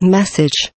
message.